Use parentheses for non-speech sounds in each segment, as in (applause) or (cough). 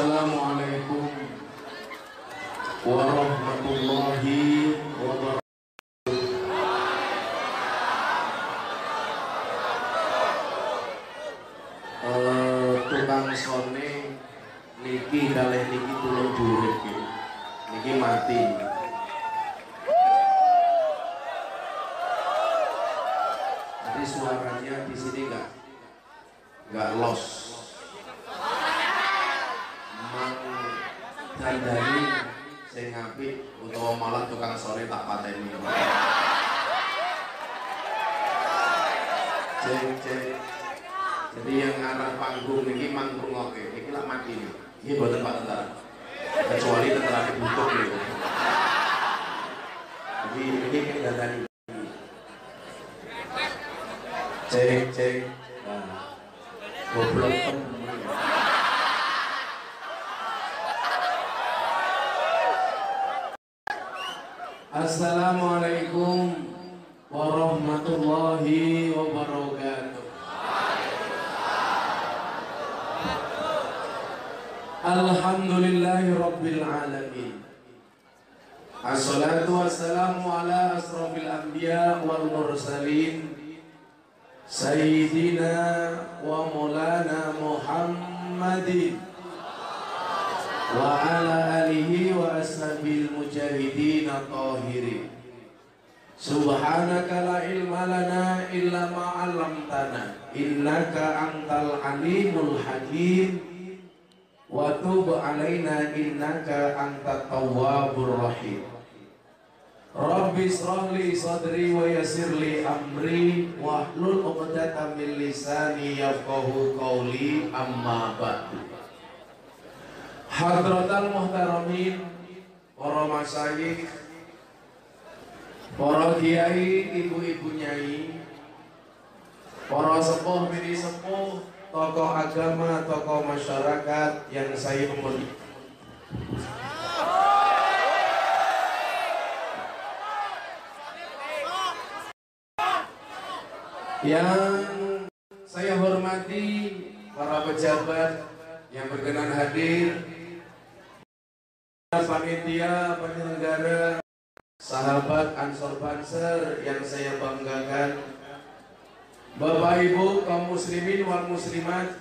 Assalamualaikum warahmatullahi wabarakatuh. Eh, tukang sone niki kalih niki tulung durip iki. Niki mati. Suaranya di sini enggak enggak los. Dandani sing apik utawa malah tukang sore tak pateni. Cek cek. Jadi yang arah panggung ini manggung oke, ini lah mati nih. Ini buatan Pak Tentara. Kecuali tentara dibutuh nih. Jadi ini kita dari cek cek. Nah, goblok Yang saya hormati para pejabat yang berkenan hadir, panitia, penyelenggara, sahabat Ansor Banser yang saya banggakan. Bapak Ibu kaum muslimin wal muslimat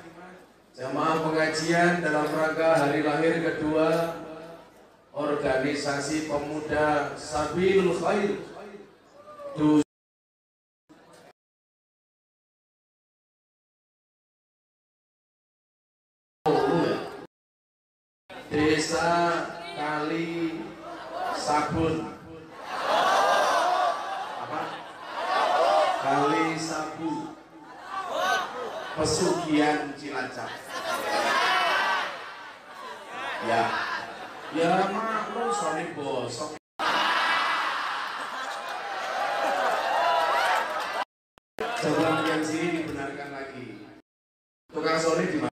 jamaah pengajian dalam rangka hari lahir kedua organisasi pemuda Sabilul Khair Desa Kali Sabun. Apa? Kali sabu. Pesugihan cilacap. Ya. Ya maklum soni bosok. Coba yang sini dibenarkan lagi. Tukang soni di mana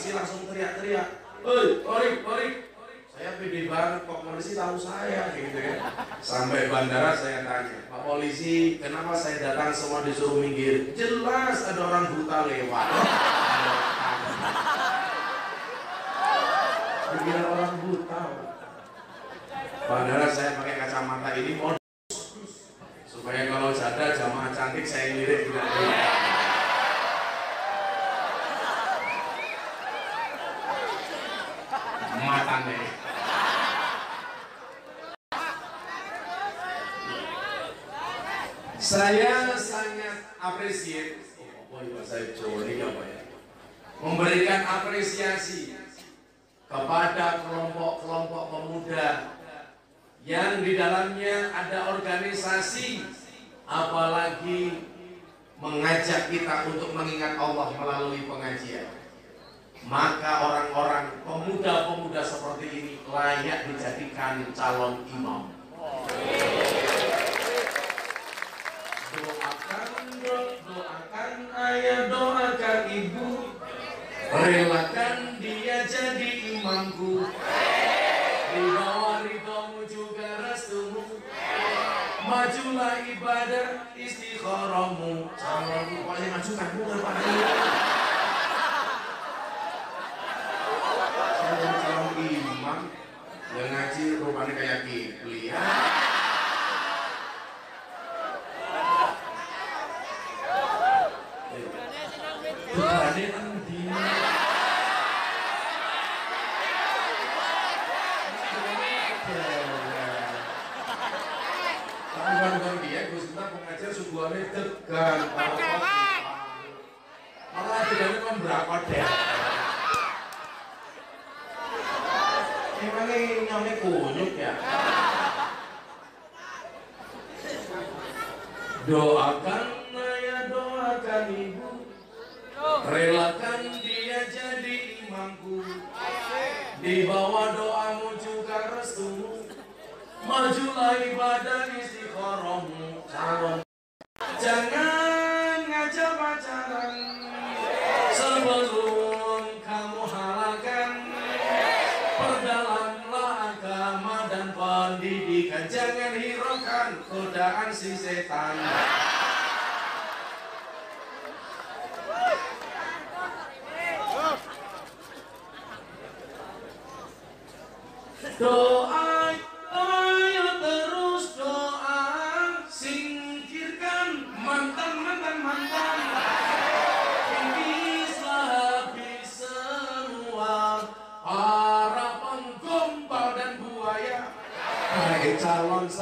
polisi langsung teriak-teriak. Hei, Orik, Orik, saya pede banget kok polisi tahu saya gitu kan. (laughs) Sampai bandara saya tanya, Pak polisi, kenapa saya datang semua disuruh minggir? Jelas ada orang buta lewat. (laughs) Pikiran orang buta. Bandara saya pakai kacamata ini mau supaya kalau jada jamaah cantik saya lirik tidak apresiasi. Oh, apa ya? Memberikan apresiasi kepada kelompok-kelompok pemuda yang di dalamnya ada organisasi apalagi mengajak kita untuk mengingat Allah melalui pengajian. Maka orang-orang pemuda-pemuda seperti ini layak dijadikan calon imam. doakan doakan ayah doakan ibu. Relakan dia jadi imamku. Di bawah juga restumu. Majulah ibadah istiqoromu Calon pokoknya maju kamu apa Calon calon imam Yang ngaji rupanya kayak kibli ya Berani endi bukan dia Gus Miftah pengajar suguhannya tegang malah tidak kan berapa deh emangnya nyamnya kunyuk ya? Doakan ya doakan ibu. Relakan dia jadi imamku. Di bawah doamu juga restumu. Majulah ibadah istiqorohmu. Calon jangan ngajak pacaran. Sebelum kamu halalkan perdalamlah agama dan pendidikan. Jangan hiraukan godaan si setan. Doa Alonso.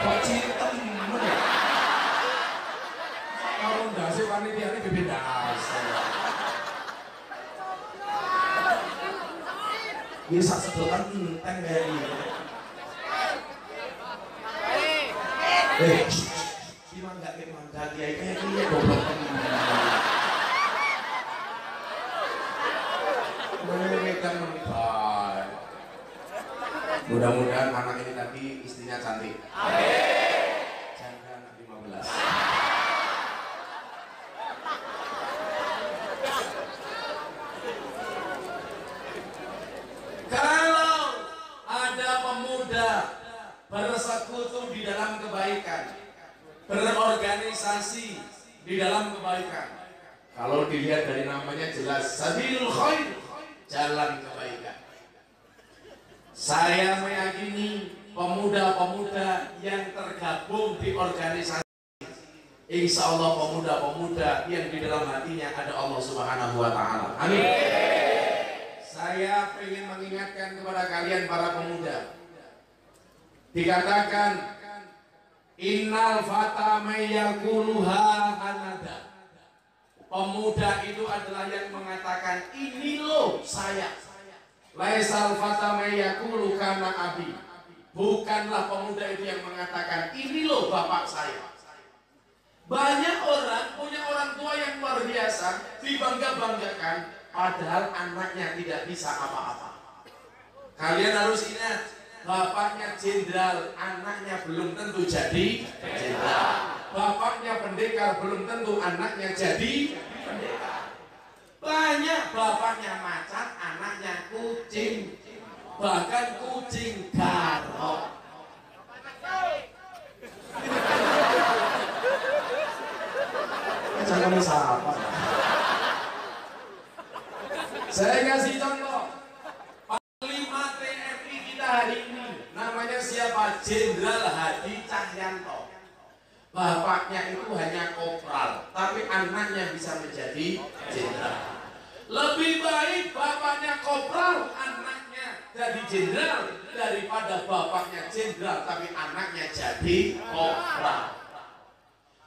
Kok cintem ya kalau ndase panitia ini bebek dasar bisa sedotan enteng kayak ini. Eh si mangga ke mangga kiai kayak gini goblok temen tiga menit. Bye. Mudah-mudahan anak ini tadi istrinya cantik. Amin. Janda anak 15. Kalau ada pemuda bersekutu di dalam kebaikan, berorganisasi di dalam kebaikan. Kalau dilihat dari namanya jelas Sabilul Khair, jalan kebaikan. Saya meyakini pemuda-pemuda yang tergabung di organisasi Insya Allah pemuda-pemuda yang di dalam hatinya ada Allah Subhanahu wa Ta'ala. Amin. Saya ingin mengingatkan kepada kalian para pemuda. Dikatakan Innal fata mayyakuluha anada. Pemuda itu adalah yang mengatakan ini loh saya. Laisal fata mayyakulu kana abi. Bukanlah pemuda itu yang mengatakan ini loh bapak saya. Banyak orang punya orang tua yang luar biasa, dibangga-banggakan, padahal anaknya tidak bisa apa-apa. Kalian harus ingat, bapaknya jenderal, anaknya belum tentu jadi jenderal. Bapaknya pendekar, belum tentu anaknya jadi pendekar. Banyak bapaknya macan, anaknya kucing. Bahkan kucing garong. Jangan? Saya kasih contoh. Panglima TNI kita hari ini Jenderal Hadi Cahyanto. Bapaknya itu hanya kopral, tapi anaknya bisa menjadi jenderal. Lebih baik bapaknya kopral, anaknya jadi jenderal daripada bapaknya jenderal tapi anaknya jadi kopral.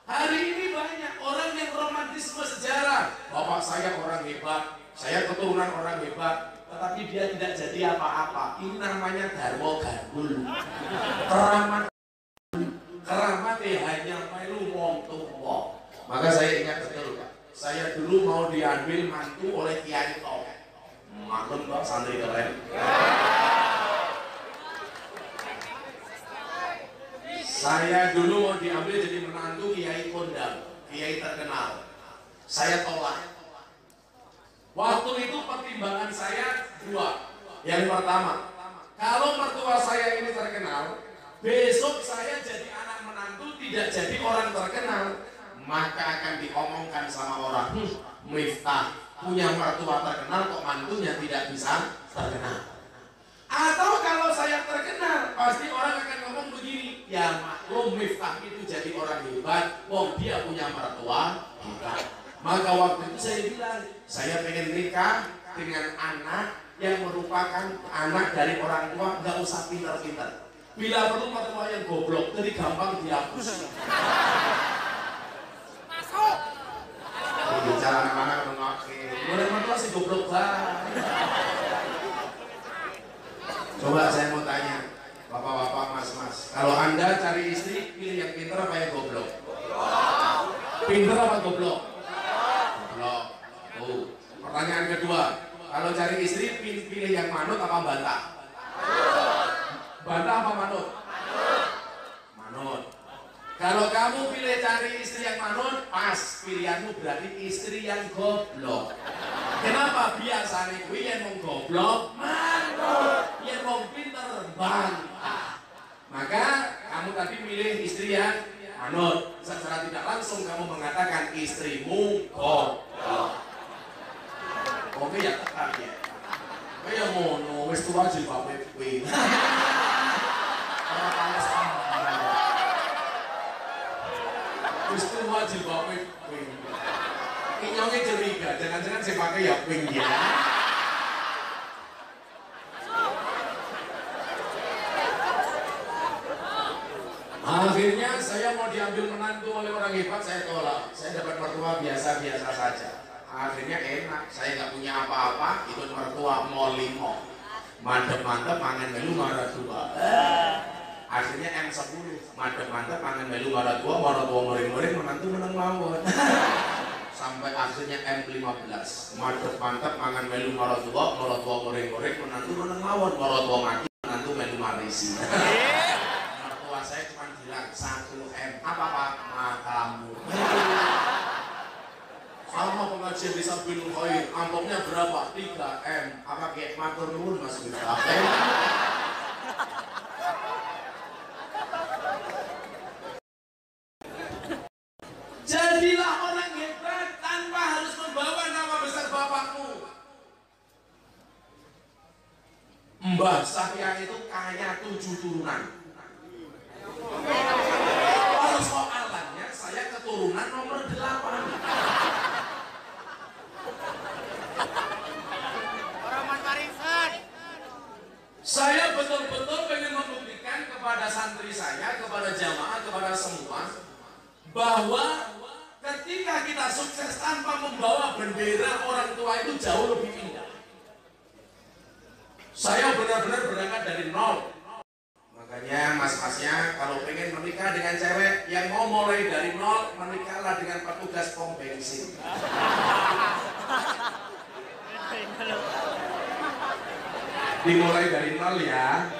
Hari ini banyak orang yang romantisme sejarah. Bapak saya orang hebat, saya keturunan orang hebat, tetapi dia tidak jadi apa-apa. Ini namanya Darwo Gandul. Keramat keramat hanya melu wong tua. Maka saya ingat betul Pak. Saya dulu mau diambil mantu oleh Kiai Tok. Maklum Pak santri keren. Saya dulu mau diambil jadi menantu Kiai Kondang, Kiai terkenal. Saya tolak. Waktu itu pertimbangan saya dua. Yang pertama, kalau mertua saya ini terkenal, besok saya jadi anak menantu tidak jadi orang terkenal, maka akan diomongkan sama orang, hm, Miftah punya mertua terkenal kok mantunya tidak bisa terkenal. Atau kalau saya terkenal, pasti orang akan ngomong begini, ya maklum Miftah itu jadi orang hebat, wong dia punya mertua hebat. Maka waktu itu saya bilang, saya pengen nikah dengan anak yang merupakan anak dari orang tua, nggak usah pintar-pintar. Bila perlu mertua yang goblok, jadi gampang dihapus. Masuk. Bicara anak-anak mengakhir, boleh mertua sih goblok banget. Coba saya mau tanya, bapak-bapak, mas-mas, kalau anda cari istri, pilih yang pintar apa yang goblok? Pintar apa goblok? Oh. Pertanyaan kedua, kalau cari istri, pilih, pilih yang manut apa bantah? Bantah apa manut? Manut. Kalau kamu pilih cari istri yang manut, pas pilihanmu berarti istri yang goblok. Kenapa biasanya gue yang mau goblok manut, yang mau pinter bantah. Maka kamu tadi milih istri yang manut. Secara tidak langsung kamu mengatakan istrimu goblok. Oke ya tekan ya. Kayak ngono, wis tuwa jilbabe kuwi. Wis tuwa jilbabe kuwi. Curiga, jangan-jangan saya pakai ya pink ya. Akhirnya saya mau diambil menantu oleh orang hebat, saya tolak. Saya dapat mertua biasa-biasa saja. Akhirnya enak, saya nggak punya apa-apa, ikut mertua mau limo. Mantep-mantep, mangan melu marah dua. Akhirnya M10, mantep-mantep, mangan melu marah dua, marah dua muring-muring, menantu menang mawon. sampai akhirnya M15 mantep mantep mangan melu marotua marotua goreng goreng menantu menang lawan marotua mati menantu melu marisi mertua saya cuma satu M. Apa pak? Matamu. Sama pengajian di Sabilul Khair amplopnya berapa? 3 M. Apa kayak matur nuwun mas Jadilah orang hebat tanpa harus membawa nama besar bapakmu. Mbah saya itu kaya tujuh turunan. Kalau soalannya saya keturunan nomor delapan. Saya betul-betul ingin membuktikan kepada santri saya, kepada jamaah, kepada semua bahwa ketika kita sukses tanpa membawa bendera orang tua itu jauh lebih indah. Saya benar-benar berangkat dari nol. Makanya mas-masnya kalau pengen menikah dengan cewek yang mau mulai dari nol, menikahlah dengan petugas pom bensin. Dimulai dari nol ya.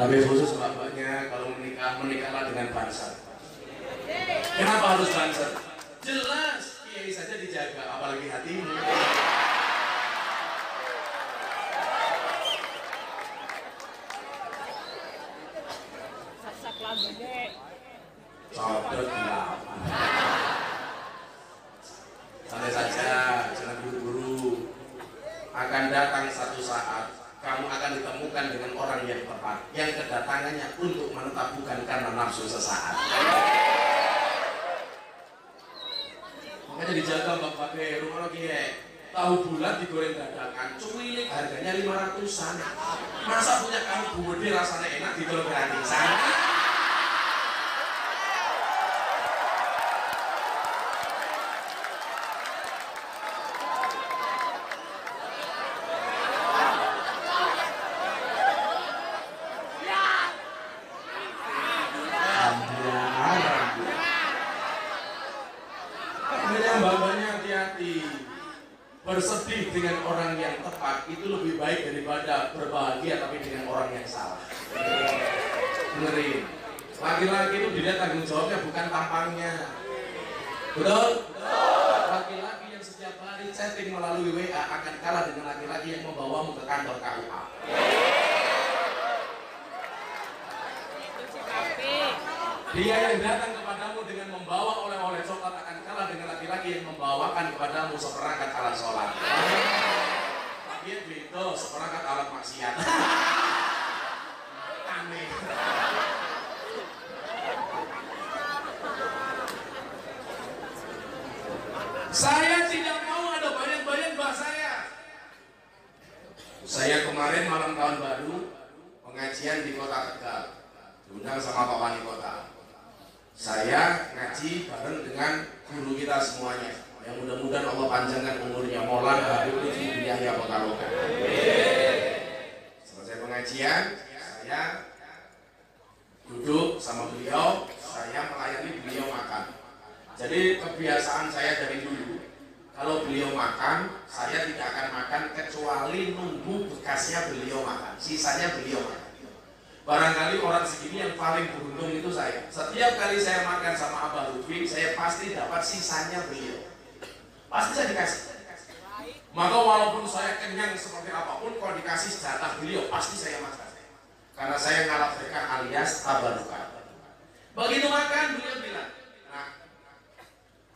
Tapi khusus bapaknya kalau menikah menikahlah dengan bangsa. Kenapa harus bangsa? Jelas kiai saja dijaga, apalagi hatimu. Delapan. Santai saja, jangan buru-buru. Akan datang satu saat kamu akan ditemukan dengan orang yang tepat, yang kedatangannya untuk menetap bukan karena nafsu sesaat. Makanya dijaga Mbak Pakai, rumah lagi ya. Tahu bulat digoreng dadakan, cumilik harganya lima ratusan. Masa punya kamu gede rasanya enak digoreng gratisan?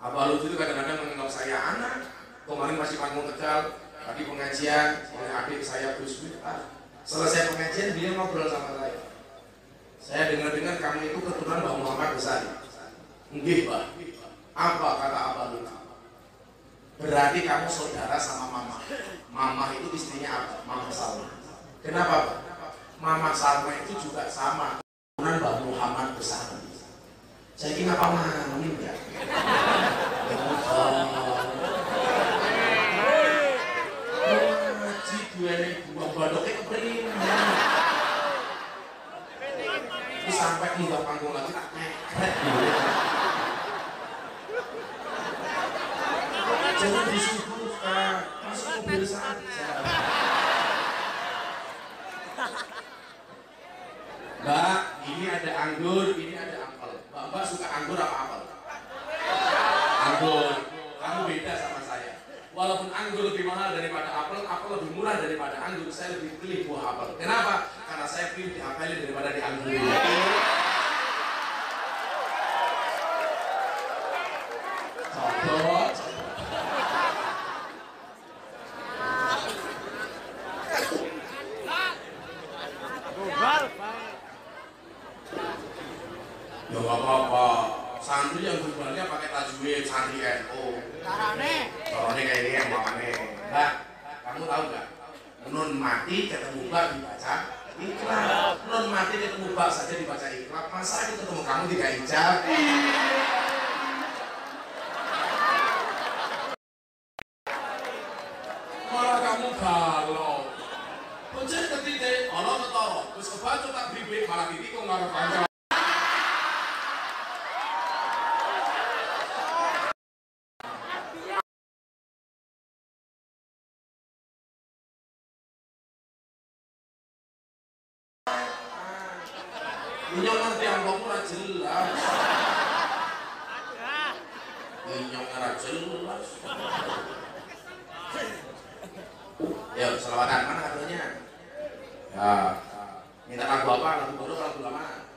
Abah Lutfi itu kadang-kadang menganggap saya anak. Kemarin masih panggung tegal, tadi pengajian oleh adik saya Gus Miftah. Selesai pengajian, beliau ngobrol sama saya. Saya dengar-dengar kamu itu keturunan Mbak Muhammad Besari. Nggih, Mbak. Apa kata Abah Lutfi? Berarti kamu saudara sama mama. Mama itu istrinya apa? Mama Salma. Kenapa, Pak? Mama Salma itu juga sama keturunan Mbak Muhammad Besari. Saya kira apa mama badoknya keperin terus sampai di panggung lagi ah, tak mekret jangan disuguhkan ah, masuk mobil saja mbak ini ada anggur ini ada apel. Mbak mbak suka anggur apa apel? Anggur. Kamu beda sama walaupun anggur lebih mahal daripada apel, apel lebih murah daripada anggur. Saya lebih pilih buah apel. Kenapa? Karena saya pilih diapelin daripada dianggur. Contoh. la mà.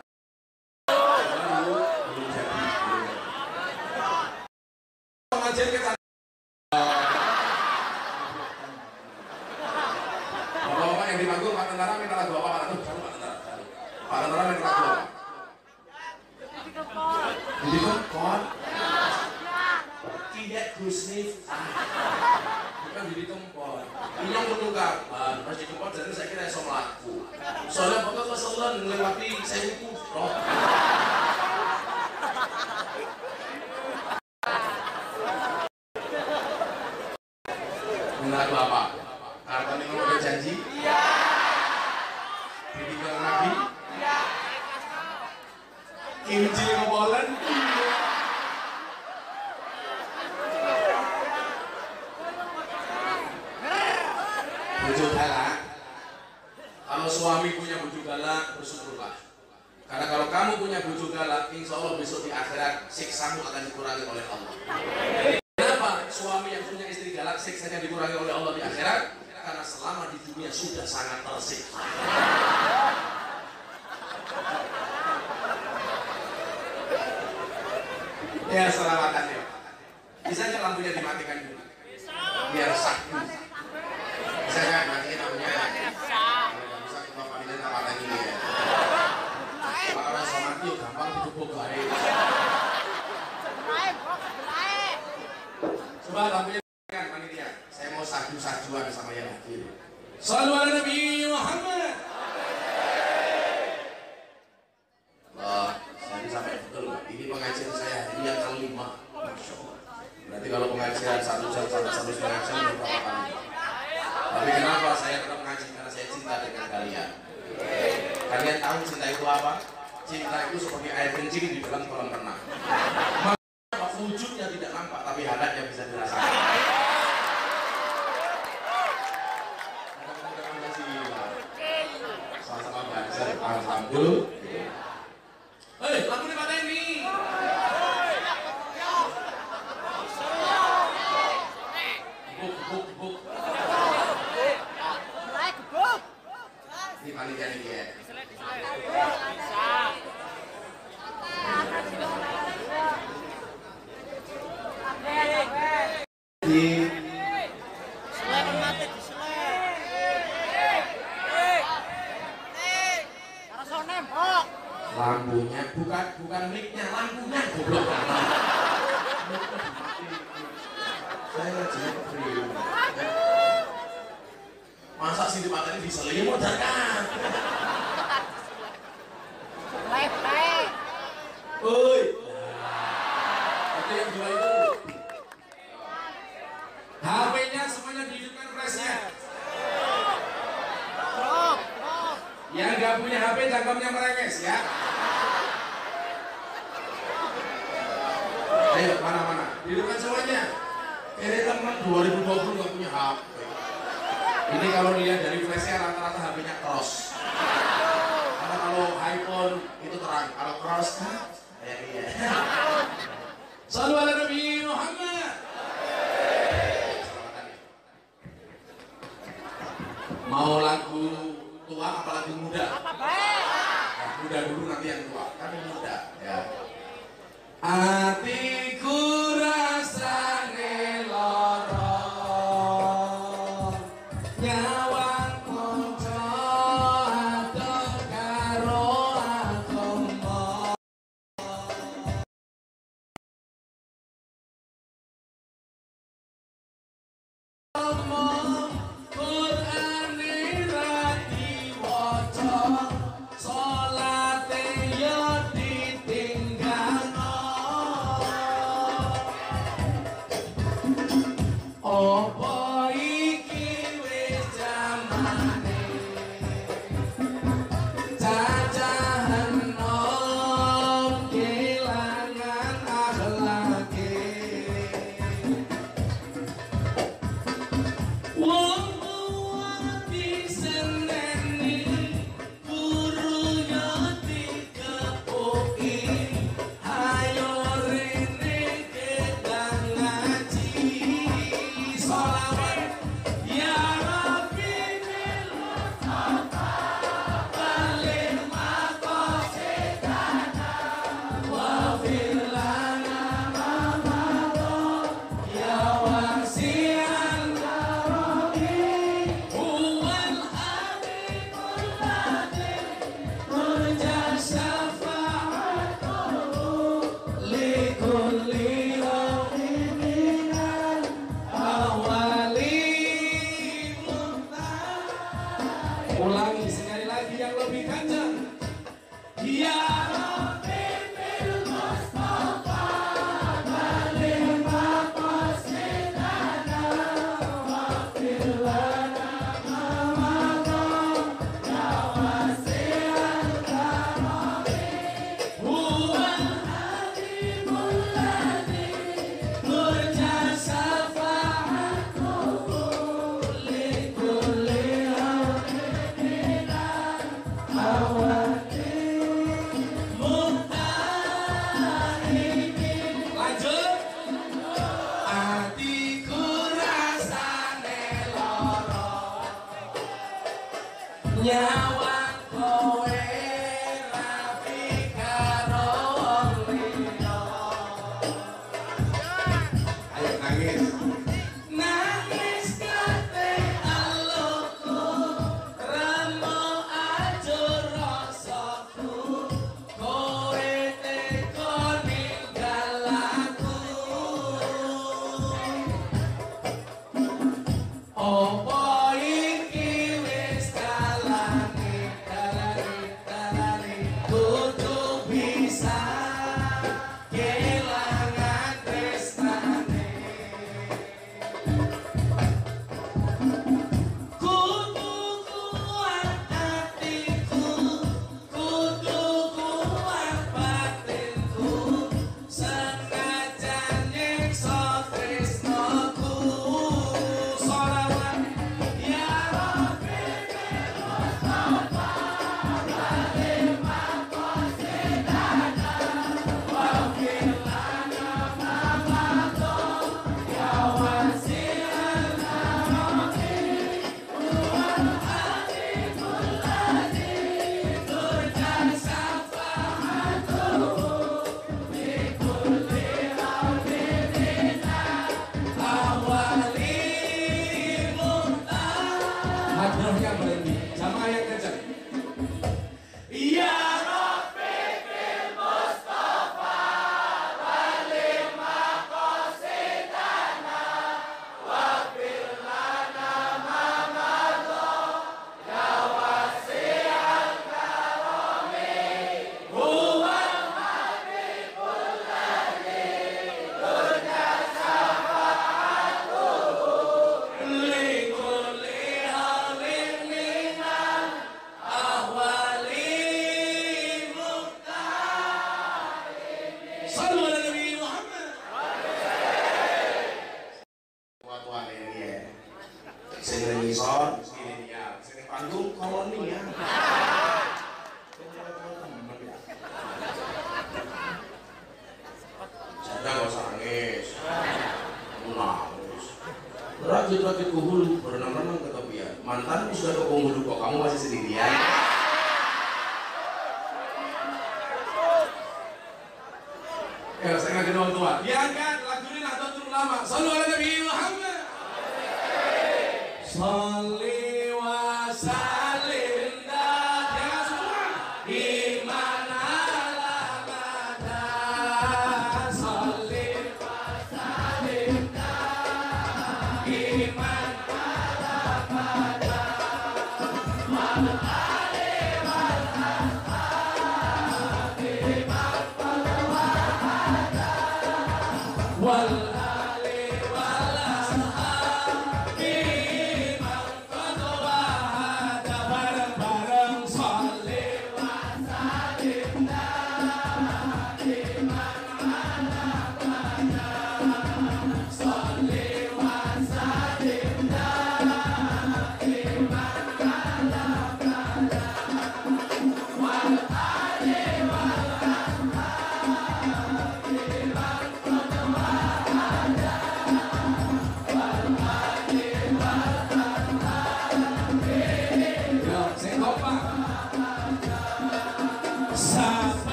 tonight.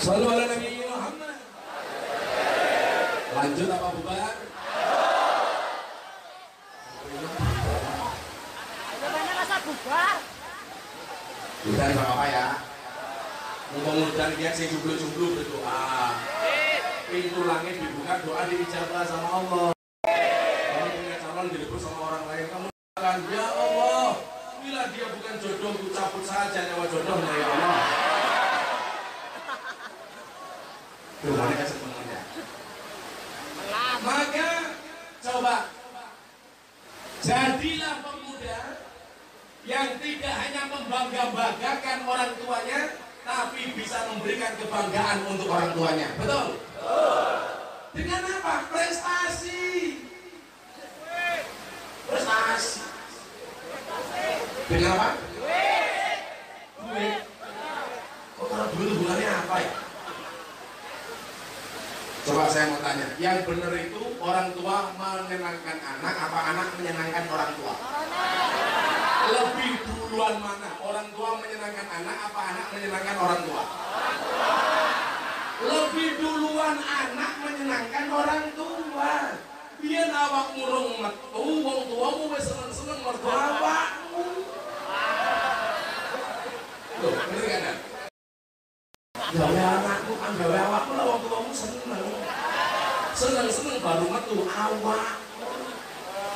Selalu ala Nabi Muhammad. Lanjut apa bubar? Ayo banyak rasa bubar. Bukan nggak apa-apa ya. Mudah-mudahan dia sing jublu-jublu berdoa. Pintu langit dibuka, doa diijabah sama Allah. Kamu punya calon direbut sama orang lain, kamu katakan, Ya Allah, bila dia bukan jodohku, cabut saja nyawa jodohnya ya Allah. Temennya. Maka, coba, jadilah pemuda yang tidak hanya membangga-banggakan orang tuanya, tapi bisa memberikan kebanggaan untuk orang tuanya. Betul? Dengan apa? Prestasi. Prestasi. Dengan apa? Duit. Kok kalau duit hubungannya apa ya? Coba saya mau tanya, yang benar itu orang tua menyenangkan anak, apa anak menyenangkan orang tua? Lebih duluan mana? Orang tua menyenangkan anak, apa anak menyenangkan orang tua? Lebih duluan anak menyenangkan orang tua. Biar awak murung metu, wong tuamu wis seneng-seneng mergo awakmu. Loh, bener kan? Gawe anakku, kan gawe awakmu lah wong tuamu seneng. Seneng-seneng baru metu awak.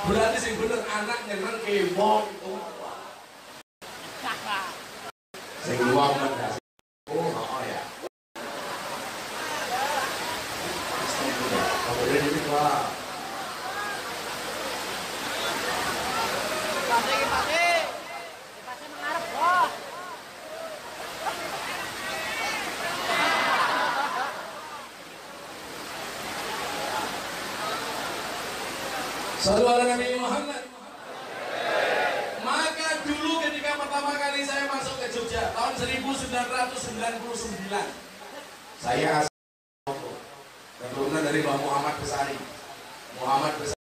Berarti sing bener anak nyeneng ke wong tua. (laughs) Sing wong. Oh, oh ya. Kalau ini ini wah. Pasti pasti. Pasti mengarep kok. Selalu ala Nabi Muhammad. Maka dulu ketika pertama kali saya masuk ke Jogja tahun 1999, saya Lombok. keturunan dari Mbah Muhammad Besari. Muhammad Besari.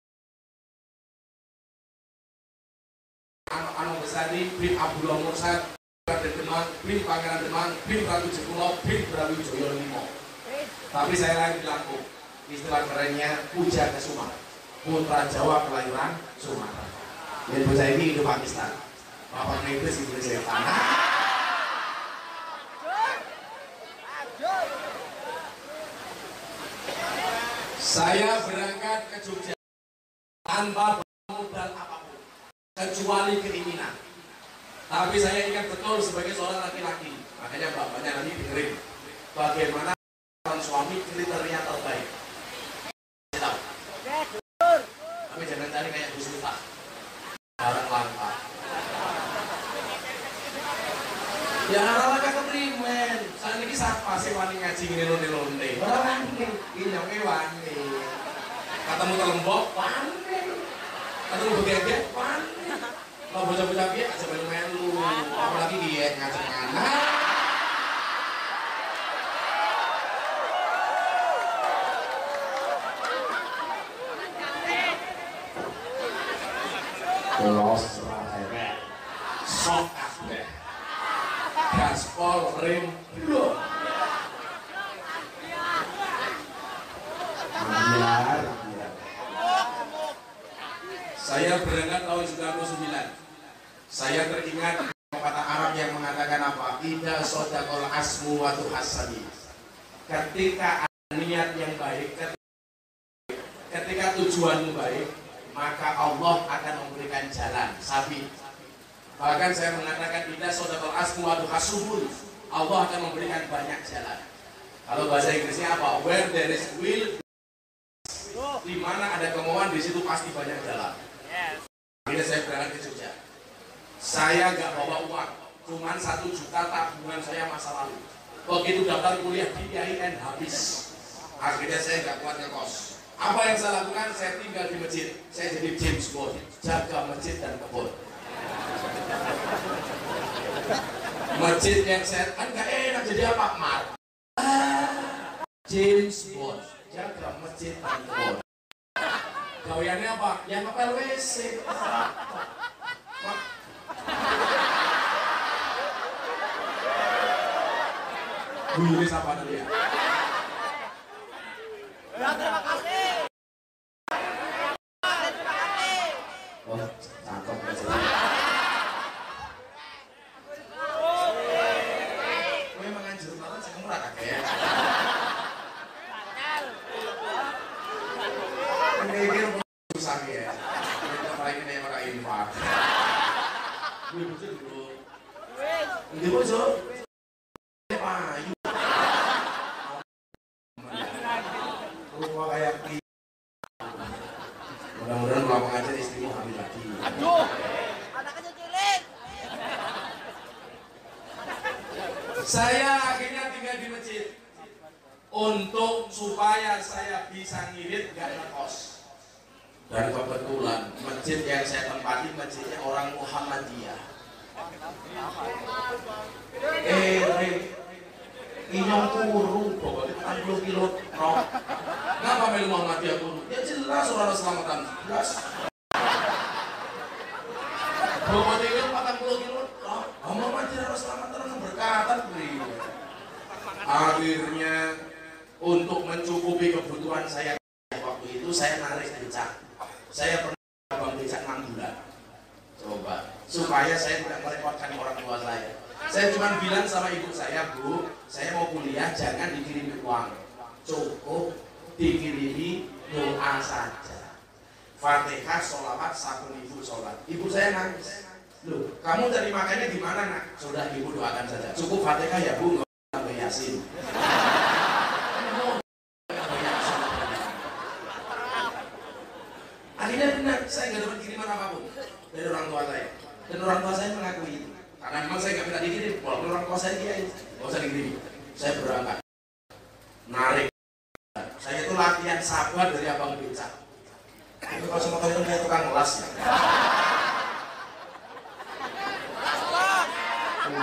Anak anak Besari bin Abdullah Mursad Raden Demang, bin Pangeran Demang, bin Ratu Jekulo, bin Brawijaya Limo. Tapi saya lahir di Lampung. Istilah kerennya Puja Kesuma. Putra Jawa kelahiran Sumatera. Dan bocah ini hidup Pakistan. Bapak Inggris, ibu saya tanah. Saya berangkat ke Jogja tanpa modal apa pun, kecuali keinginan. Tapi saya ingat betul sebagai seorang laki-laki, makanya bapaknya nanti dengerin bagaimana suami kriteria terbaik. Saya tahu. Tapi jangan cari kayak Gus Miftah. Barang langka. Ya arah ke keprimen. Saat ini siapa sih wani ngaji ngene londe londe? Ora wani. Ini wani. Ketemu telembok wani. Ketemu begede wani. Kalau bocah-bocah piye aja melu melu. Apalagi dia ngajak anak. Los Sok kabeh Gaspol Rim Blok Biar, biar. Saya berangkat tahun 99 Saya teringat kata Arab yang mengatakan apa? Ida sodakol asmu watu hasani Ketika niat yang baik Ketika tujuanmu baik maka Allah akan memberikan jalan sapi. Bahkan saya mengatakan tidak saudara asmu adu hasubun Allah akan memberikan banyak jalan. Kalau bahasa Inggrisnya apa? Where there is will di mana ada kemauan di situ pasti banyak jalan Akhirnya saya berangkat ke Jogja. Saya nggak bawa uang, cuma satu juta tabungan saya masa lalu. Begitu daftar kuliah di IAIN habis. Akhirnya saya nggak kuat ngekos. Apa yang saya lakukan? Saya tinggal di masjid. Saya jadi James Bond, jaga masjid dan kebun. Masjid yang saya kan gak enak jadi apa? Mar. Ah, James Bond, jaga masjid dan kebun. Gawiannya apa? Yang ngepel WC. Bu Yulis apa nanti ya? Ya terima kasih.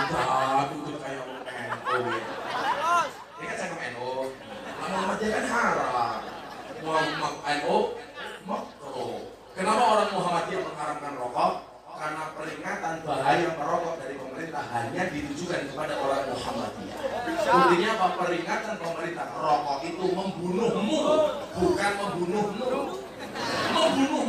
satu itu kayak NO gitu. Ya. Ini kan cakep NO. Lama-lama dia kan haram. mau NO, makro. Kenapa orang Muhammadiyah mengharamkan rokok? Karena peringatan bahaya merokok dari pemerintah hanya ditujukan kepada orang Muhammadiyah. Intinya apa? Peringatan pemerintah rokok itu membunuhmu, bukan membunuhmu. Membunuhmu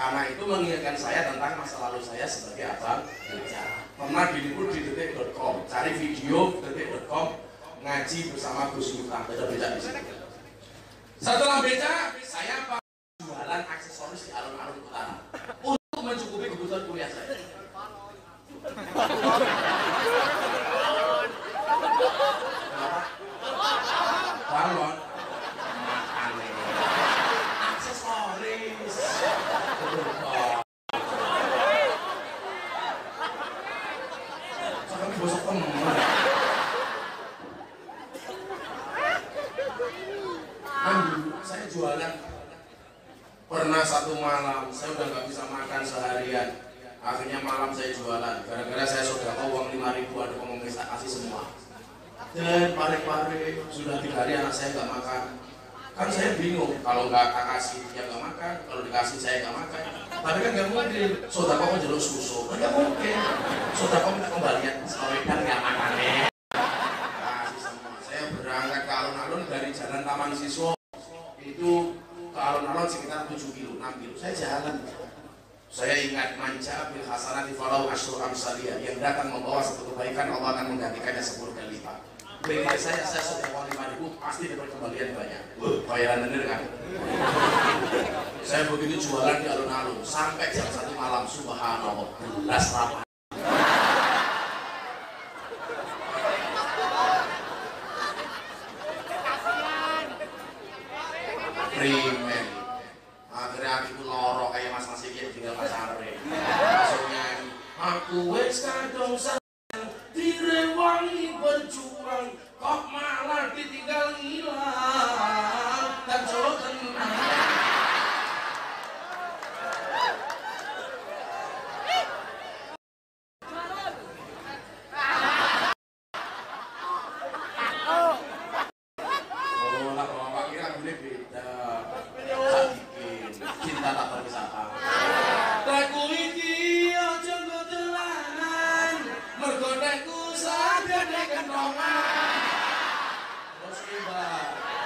karena itu mengingatkan saya tentang masa lalu saya sebagai abang pernah diliput di detik.com cari video detik.com ngaji bersama Gus Mutang beda-beda di situ. Setelah beca saya jualan aksesoris di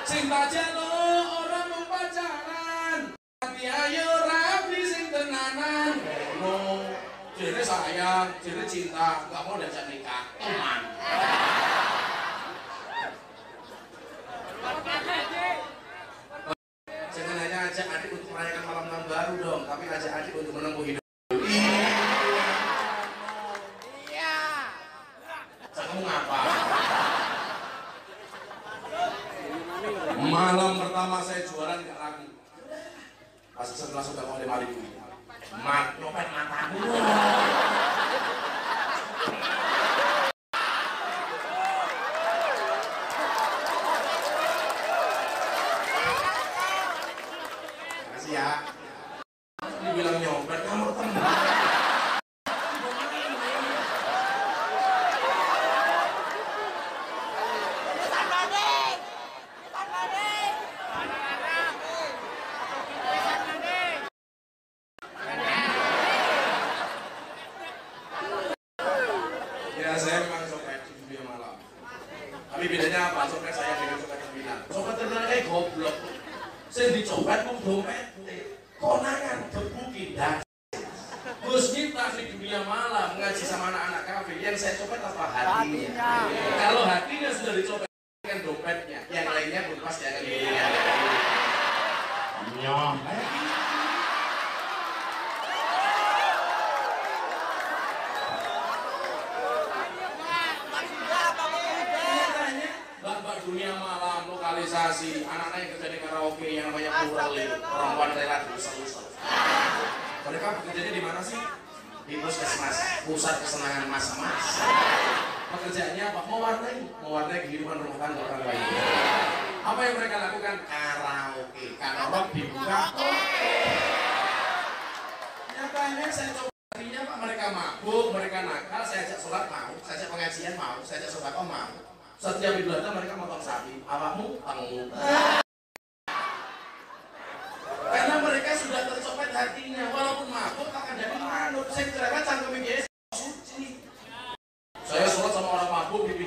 sing tajano orang mau pacaran hati ayo rapi sing tenanan. No jadi saya jadi cinta nggak mau diajak nikah. Teman jangan hanya ajak adik untuk merayakan malam tahun baru dong tapi ajak adik untuk menempuh hidup.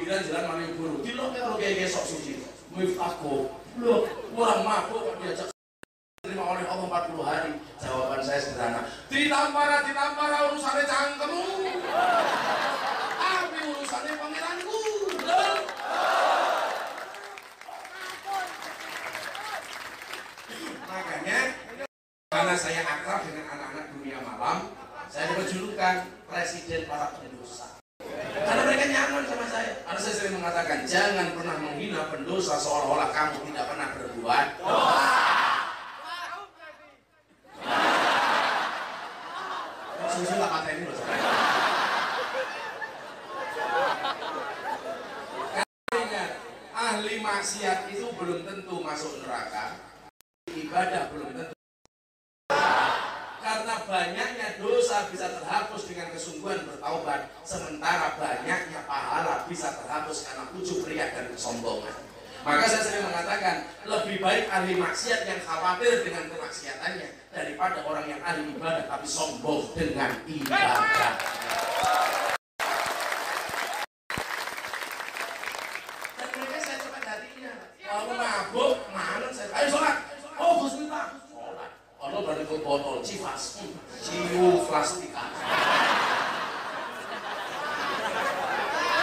giliran jalan mana yang guru dilok ya kalau kayak besok suci. Mifako loh kurang mampu kok diajak terima oleh Allah 40 hari? Jawaban saya sederhana. Ditampara ditampara urusannya cangkemu, tapi urusannya pangeranku. Makanya karena saya akrab dengan anak-anak dunia malam saya berjulukan presiden para pendosa. Karena mereka nyaman saya. Sering mengatakan, jangan pernah menghina pendosa seolah-olah kamu tidak pernah berbuat. Ingat, ahli maksiat itu belum tentu masuk neraka. Ibadah belum tentu karena banyaknya dosa bisa terhapus dengan kesungguhan bertaubat sementara banyaknya bisa terhapus karena ujub riak dan kesombongan. Maka saya sering mengatakan lebih baik ahli maksiat yang khawatir dengan kemaksiatannya daripada orang yang ahli ibadah tapi sombong dengan ibadah dan mereka saya coba hatinya kalau mabuk mana saya ayo sholat oh Gus Miftah sholat kalau berarti ke botol cifas ciu plastika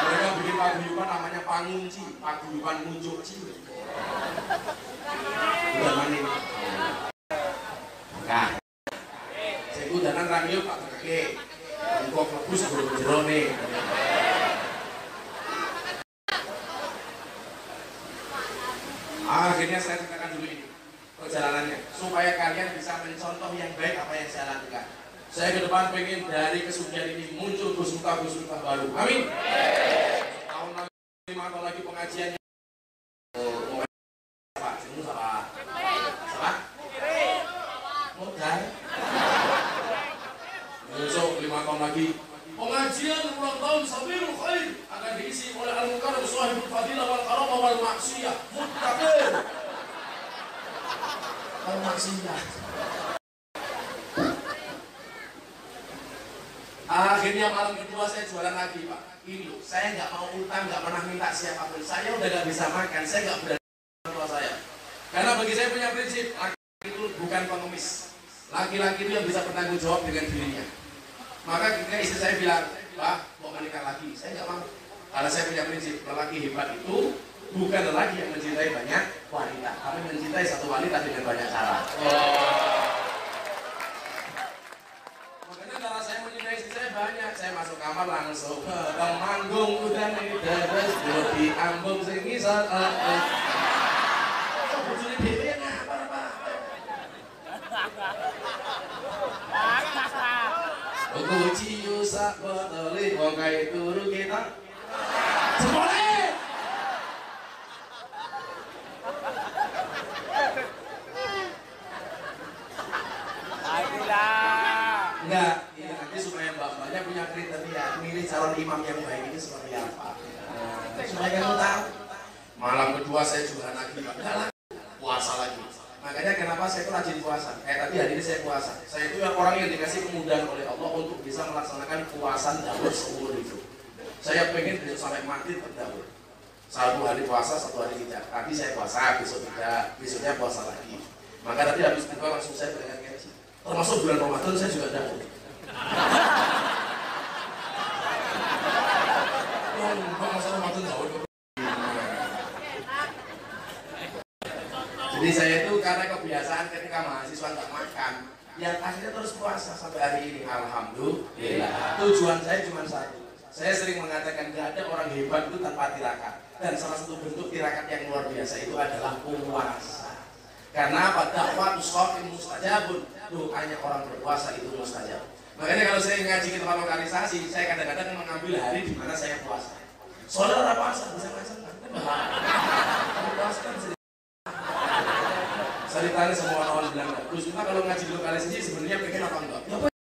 mereka bikin paguyuban namanya pangunci paguyuban muncul ciu udah mani nah saya udahan radio pak kakek engkau fokus bro nih akhirnya saya ceritakan dulu ini perjalanannya supaya kalian bisa mencontoh yang baik apa yang saya lakukan saya ke depan pengen dari kesucian ini muncul Gus Miftah Gus Miftah baru amin tahun lagi lima tahun lagi pengajiannya oh, mau apa jenuh apa apa modal besok lima tahun lagi pengajian ulang tahun Sabilul Khair akan diisi oleh Al-Mukarram Suahibul Fadilah wal Karamah wal Maksiyah Muttaqin wal Maksiyah Akhirnya malam kedua saya jualan lagi pak. Ini loh, saya nggak mau utang, nggak pernah minta siapa pun. Saya udah nggak bisa makan, saya nggak berani tua saya. Karena bagi saya punya prinsip Laki itu bukan pengemis. Laki-laki itu yang bisa bertanggung jawab dengan dirinya. Maka ketika istri saya bilang, Pak, mau menikah lagi, saya nggak mau. Karena saya punya prinsip, lelaki hebat itu bukan lelaki yang mencintai banyak wanita, tapi mencintai satu wanita dengan banyak cara. Makanya kamar langsung ke manggung udah nih terus gue diambung sih ngisor Kau ciu sak peteli, kau kaya turu kita. Malam kedua saya juga lagi, lagi. Puasa lagi. Makanya kenapa saya itu rajin puasa. Kayak tadi hari ini saya puasa. Saya itu yang orang yang dikasih kemudahan oleh Allah untuk bisa melaksanakan puasa dahur seumur hidup. Saya pengen besok sampai mati terdahulu. Satu hari puasa, satu hari tidak. Tadi saya puasa, besok tidak. Besoknya puasa lagi. Maka tadi habis itu langsung saya berangkat ngaji. Termasuk bulan Ramadan saya juga dahulu. Oh, masa Ramadan dahulu. Jadi saya itu karena kebiasaan ketika mahasiswa nggak makan, yang akhirnya terus puasa sampai hari ini. Alhamdulillah. Tujuan saya cuma satu. Saya sering mengatakan nggak ada orang hebat itu tanpa tirakat. Dan salah satu bentuk tirakat yang luar biasa itu adalah puasa. Karena apa? Dakwah shokim mustajabun. Doanya orang berpuasa itu mustajab. Makanya kalau saya ngaji ke tempat lokalisasi, saya kadang-kadang mengambil hari di mana saya puasa. Saudara puasa bisa macam kan? (laughs) Puasa kan ditanya semua kawan bilang. Terus kita kalau ngaji lokalisasi sebenarnya pengen apa enggak?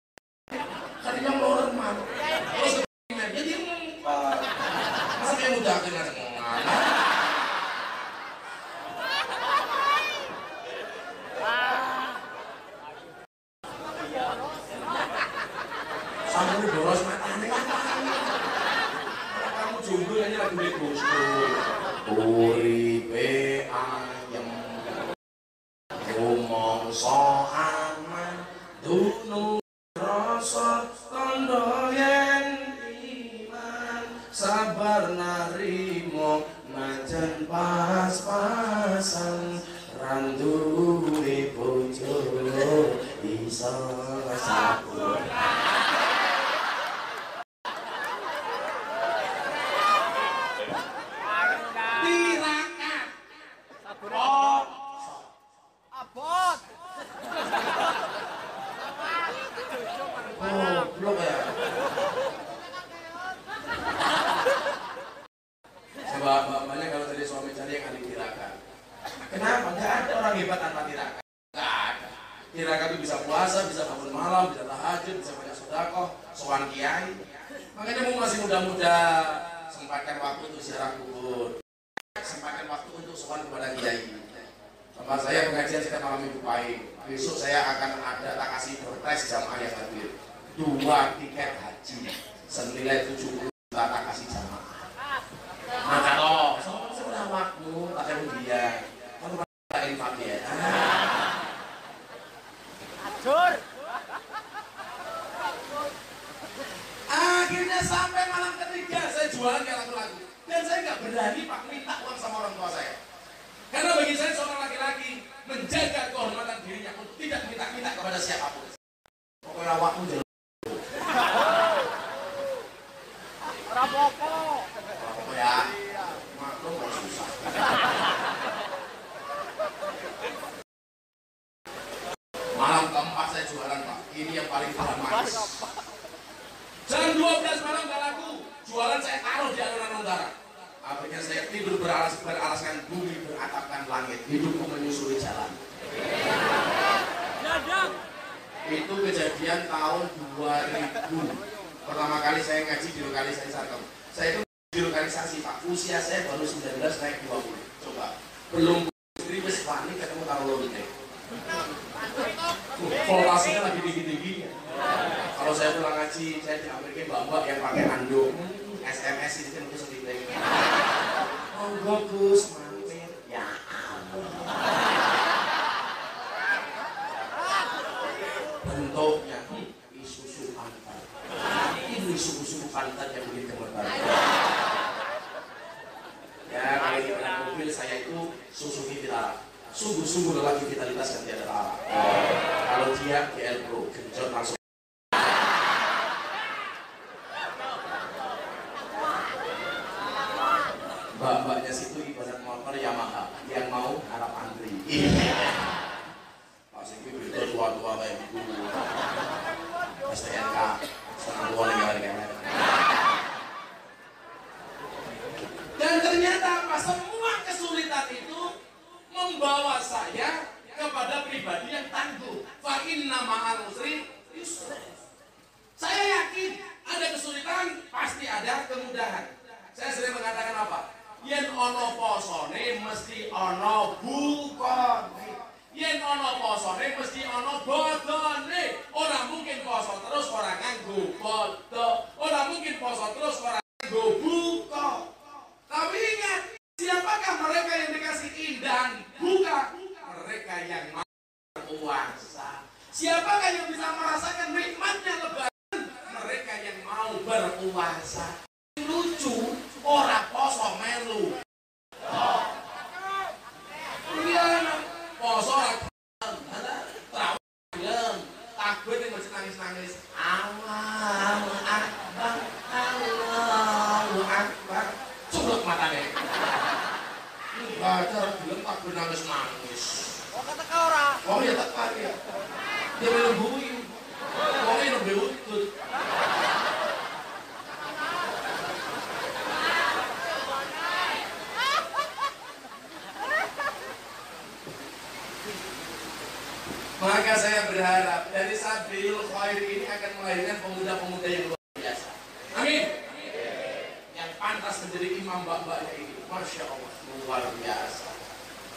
kali saya ngaji di lokalisasi satu saya itu di lokalisasi pak. Usia saya baru 19 naik 20 coba. Belum Maka saya berharap dari Sabil Khair ini akan melahirkan pemuda-pemuda yang luar biasa. Amin. Yang pantas menjadi imam mbak-mbaknya ini. Masya Allah, luar biasa.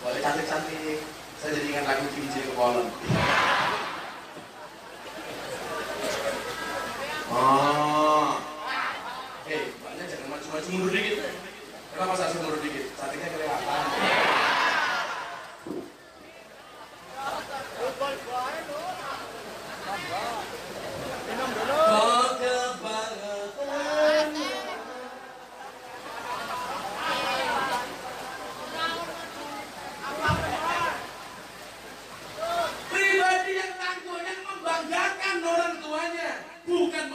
Boleh cantik-cantik, saya jadi ingat lagu Kinci Kolon. Oh.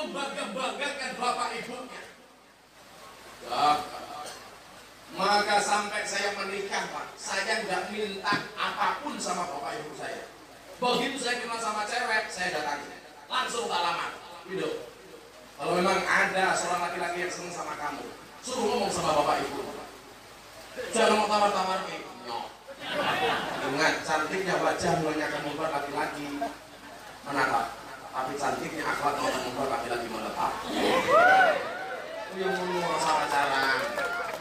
Membangga-banggakan bapak ibunya. Ya, maka sampai saya menikah pak, saya nggak minta apa pun sama bapak ibu saya. Begitu saya kenal sama cewek, saya datangi, langsung tak lama, gitu. Kalau memang ada seorang laki-laki yang senang sama kamu, suruh ngomong sama bapak ibu. Jangan mau tawar-tawar nih, nyok. Ingat, cantiknya wajah menanyakan membuat laki-laki menatap, tapi cantiknya akhlak membuat laki-laki menetap. Itu yang ngomong sama cara.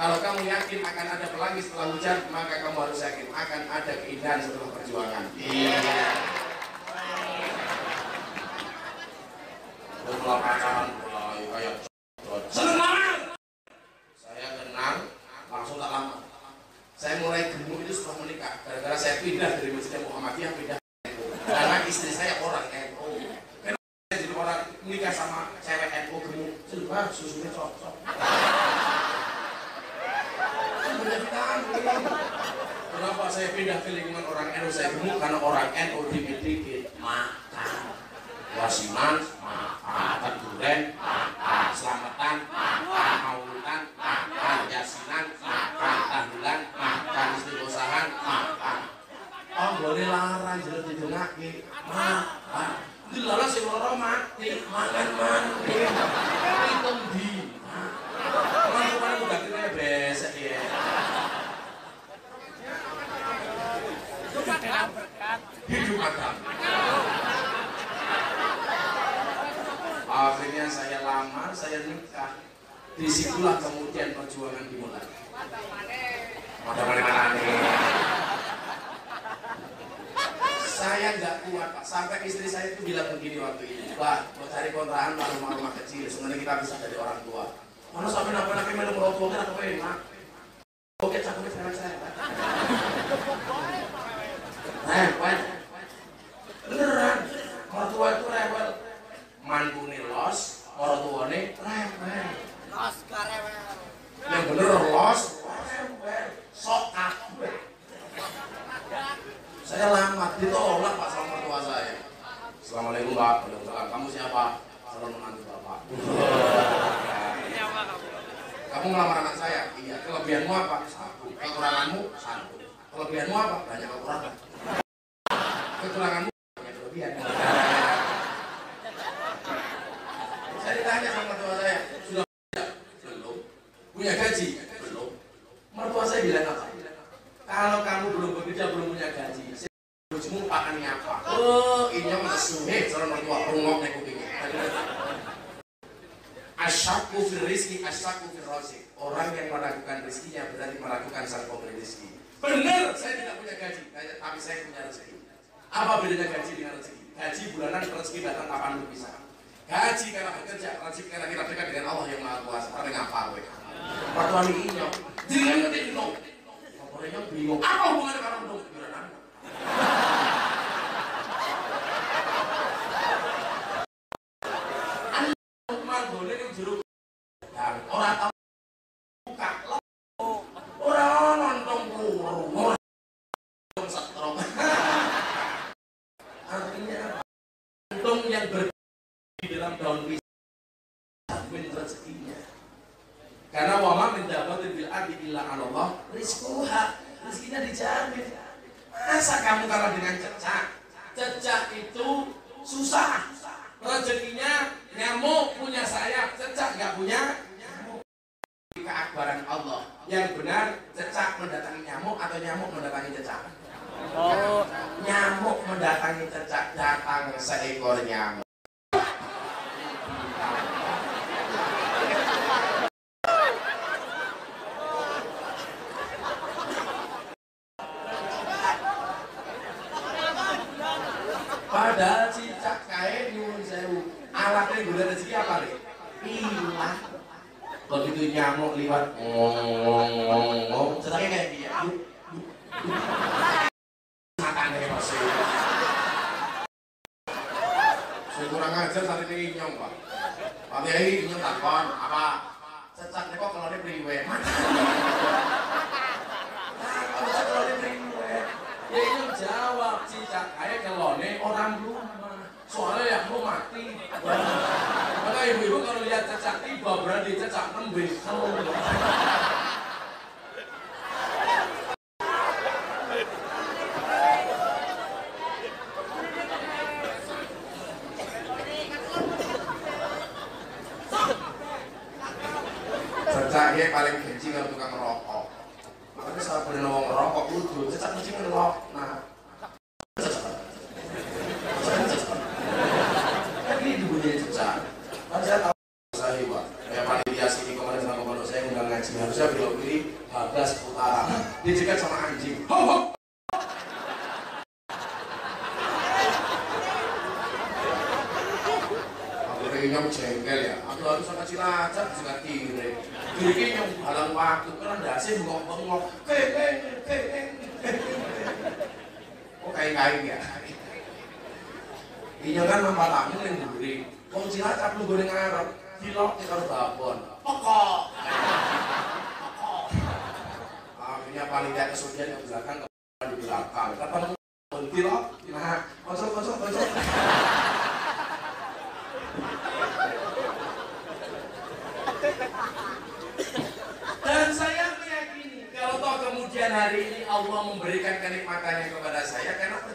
Kalau kamu yakin akan ada pelangi setelah hujan, maka kamu harus yakin akan ada keindahan setelah perjuangan. Iya. Setelah pacaran mulai kayak seneng banget. Saya kenal langsung tak lama. Saya mulai gemuk itu setelah menikah. Gara-gara saya pindah dari Masjid Muhammadiyah pindah. Karena istri saya orang NU. Kenapa saya jadi orang menikah sama cewek NU gemuk? Coba susunya cocok. Kenapa saya pindah ke lingkungan orang NU saya gemuk? Karena orang NU dikit-dikit makan wasiman, makan duren, makan selamatan, makan maulidan, makan yasinan, makan tahlilan, makan istighosahan, makan. Oh, boleh larang jelas didengake, makan. Dilala sing loro mati, makan mati. Hitung di. Mana udah kira besek ya. Hidup agama. Akhirnya saya lamar, saya nikah. Di situlah kemudian perjuangan dimulai. Ada mana? Saya nggak kuat pak, sampai istri saya itu bilang begini waktu itu, Pak, mau cari kontrakan baru rumah kecil, sebenarnya kita bisa dari orang tua. Mana sampai napa napa melu merokok kan apa enak? Nggak punya keakbaran Allah. Yang benar cecak mendatangi nyamuk atau nyamuk mendatangi cecak? Oh, nyamuk mendatangi cecak datang seekor nyamuk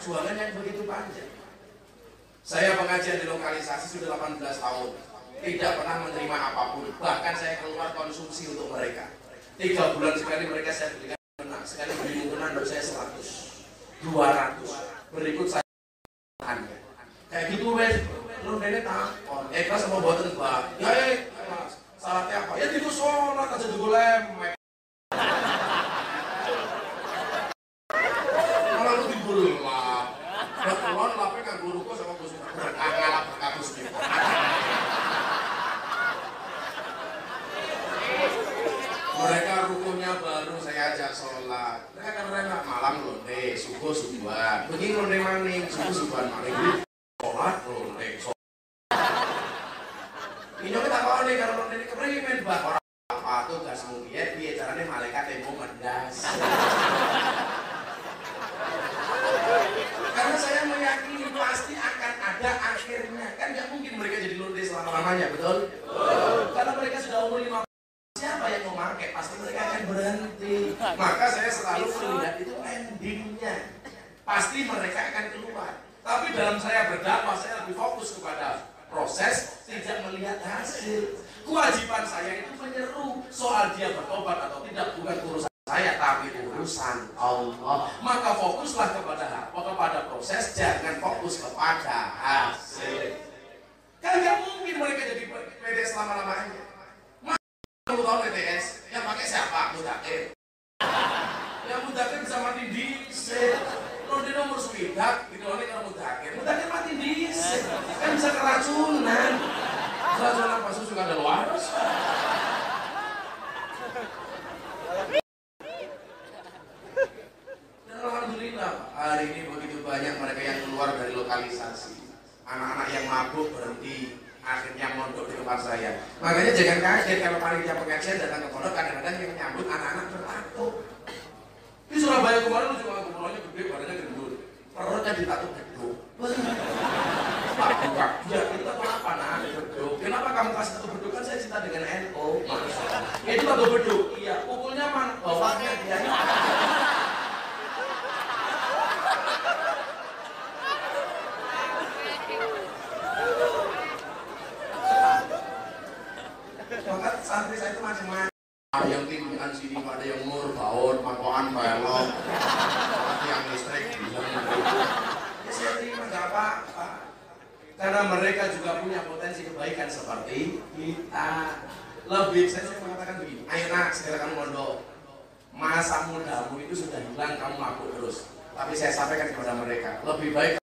perjuangan yang begitu panjang. Saya pengajian di lokalisasi sudah 18 tahun. Tidak pernah menerima apa pun. Bahkan saya keluar konsumsi untuk mereka. Tiga bulan sekali mereka saya berikan mukena. Sekali beri mukena saya 100. 200. Berikut saya hanya. Kayak gitu wes. Lu nenek takon. Eh kelas sama buatan mbak. Ya eh kelas. Salatnya apa? Ya itu sholat aja dulu lemek. kamu ronde, subuh subuhan, begini ronde maning, subuh subuhan maning, sholat ronde, sholat. Pasti mereka akan keluar. Tapi dalam saya berdakwah saya lebih fokus kepada proses tidak melihat hasil. Kewajiban saya itu menyeru soal dia bertobat atau tidak bukan urusan saya tapi urusan Allah. Maka fokuslah kepada kepada proses jangan fokus kepada hasil. Kan nggak mungkin mereka jadi PD selama-lamanya 10 tahun PTS yang pakai siapa? Mudakir yang Mudakir bisa mati di Lo di nomor swidak, gitu ini kalau Mudakir Mudakir mati di kan bisa keracunan keracunan apa susu ada luar dan Alhamdulillah hari ini begitu banyak mereka yang keluar dari lokalisasi anak-anak yang mabuk berhenti akhirnya mondok di tempat saya. Makanya jangan kaget kalau panitia pengajian datang ke pondok kadang-kadang yang menyambut anak-anak bertato. Di Surabaya kemarin juga kepulauannya gede, badannya gendut. Perutnya ditato gedung. Pak buka, ya itu tato apa nah? Beduk. Kenapa kamu kasih tato beduk? Kan saya cinta dengan NO. Itu tato beduk. Iya, pukulnya mana? Bawahnya dia. Maka santri saya itu macam-macam. Ada yang tinggian sini, ada yang mur, baut, makoan, balok, ada yang listrik, bilang Ya saya terima, nggak apa-apa. Karena mereka juga punya potensi kebaikan seperti kita. Lebih, saya sering mengatakan begini, ayo nak, segera kamu mondok. Masa mudamu itu sudah hilang, kamu mabuk terus. Tapi saya sampaikan kepada mereka, lebih baik